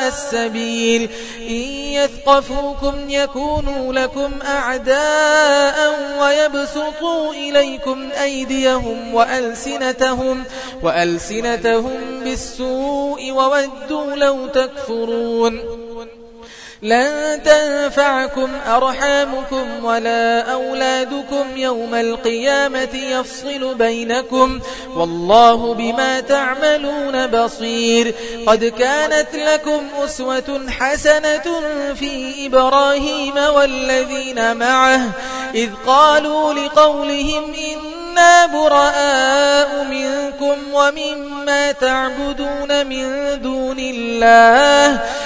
السبيل. إن يثقفوكم يكونوا لكم أعداء ويبسطوا إليكم أيديهم وألسنتهم, وألسنتهم بالسوء وودوا لو تكفرون. لن تنفعكم أرحامكم ولا أولادكم يوم القيامة يفصل بينكم والله بما تعملون بصير قد كانت لكم أسوة حسنة في إبراهيم والذين معه إذ قالوا لقولهم إنا براء منكم ومما تعبدون من دون الله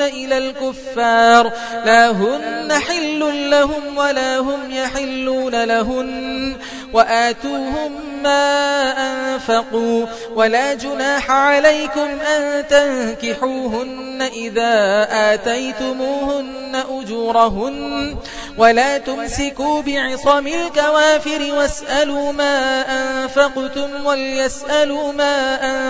إلى الكفار. لا هن حل لهم ولا هم يحلون لهن. وآتوهم ما أنفقوا. ولا جناح عليكم أن تنكحوهن إذا آتيتموهن أجورهن. ولا تمسكوا بعصم الكوافر واسألوا ما أنفقتم وليسألوا ما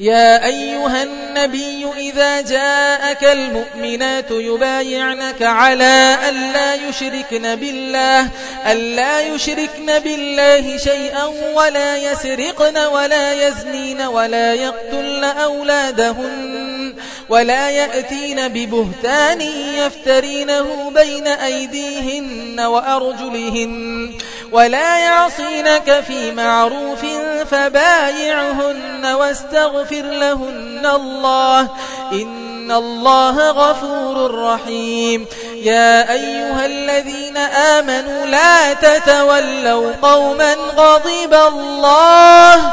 يا أيها النبي إذا جاءك المؤمنات يبايعنك على ألا يشركن بالله ألا يشركن بالله شيئا ولا يسرقن ولا يزنين ولا يقتلن أولادهن ولا يأتين ببهتان يفترينه بين أيديهن وأرجلهن ولا يعصينك في معروف فبايعهن واستغفر لهن الله. إن الله غفور رحيم. يا أيها الذين آمنوا لا تتولوا قوما غضب الله.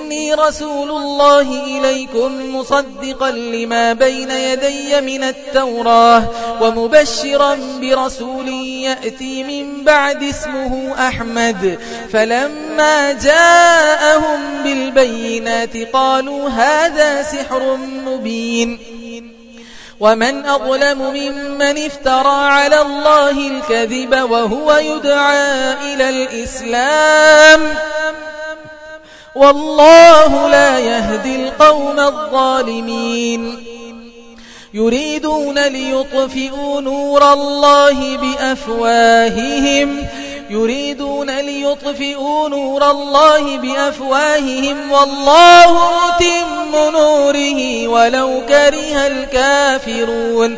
رسول الله إليكم مصدقا لما بين يدي من التوراة ومبشرا برسول يأتي من بعد اسمه أحمد. فلما جاءهم بالبينات قالوا هذا سحر مبين. ومن أظلم ممن افترى على الله الكذب وهو يدعى إلى الإسلام. والله لا يهدي القوم الظالمين. يريدون ليطفئوا نور الله بأفواههم. يريدون ليطفئوا نور الله بأفواههم. والله متم نوره ولو كره الكافرون.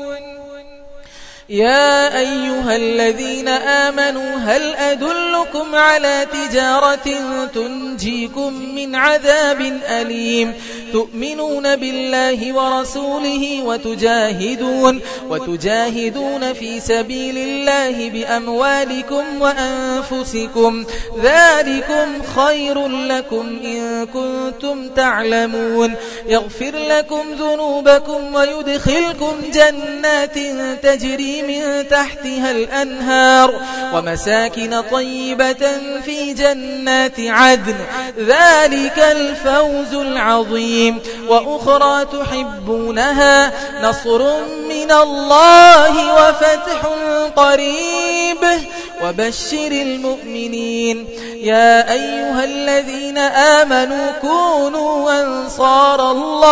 يا أيها الذين آمنوا هل أدلكم على تجارة تنجيكم من عذاب أليم؟ تؤمنون بالله ورسوله وتجاهدون وتجاهدون في سبيل الله بأموالكم وأنفسكم. ذلكم خير لكم إن كنتم تعلمون. يغفر لكم ذنوبكم ويدخلكم جنات تجري من تحتها الأنهار ومساكن طيبة في جنات عدن. ذلك الفوز العظيم. وأخرى تحبونها نصر من الله وفتح قريب. وبشر المؤمنين. يا أيها الذين آمنوا كونوا أنصار الله.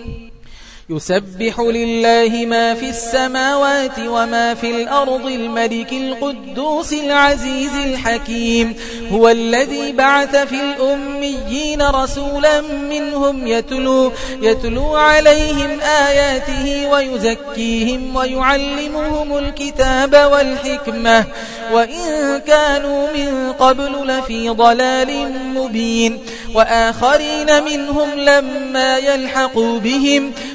يسبح لله ما في السماوات وما في الأرض الملك القدوس العزيز الحكيم. هو الذي بعث في الأميين رسولا منهم يتلو, يتلو عليهم آياته ويزكيهم ويعلمهم الكتاب والحكمة. وإن كانوا من قبل لفي ضلال مبين. وآخرين منهم لما يلحقوا بهم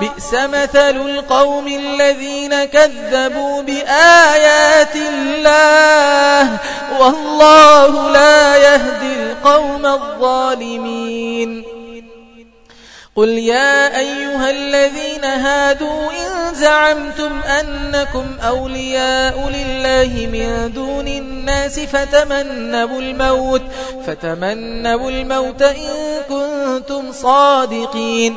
بئس مثل القوم الذين كذبوا بآيات الله والله لا يهدي القوم الظالمين. قل يا أيها الذين هادوا إن زعمتم أنكم أولياء لله من دون الناس فتمنوا الموت فتمنوا الموت إن كنتم صادقين.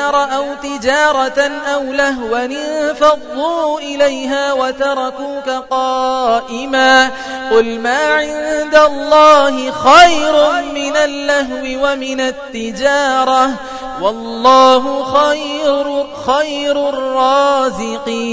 رأوا تجارة أو لهوا انفضوا إليها وتركوك قائما قل ما عند الله خير من اللهو ومن التجارة والله خير خير الرازقين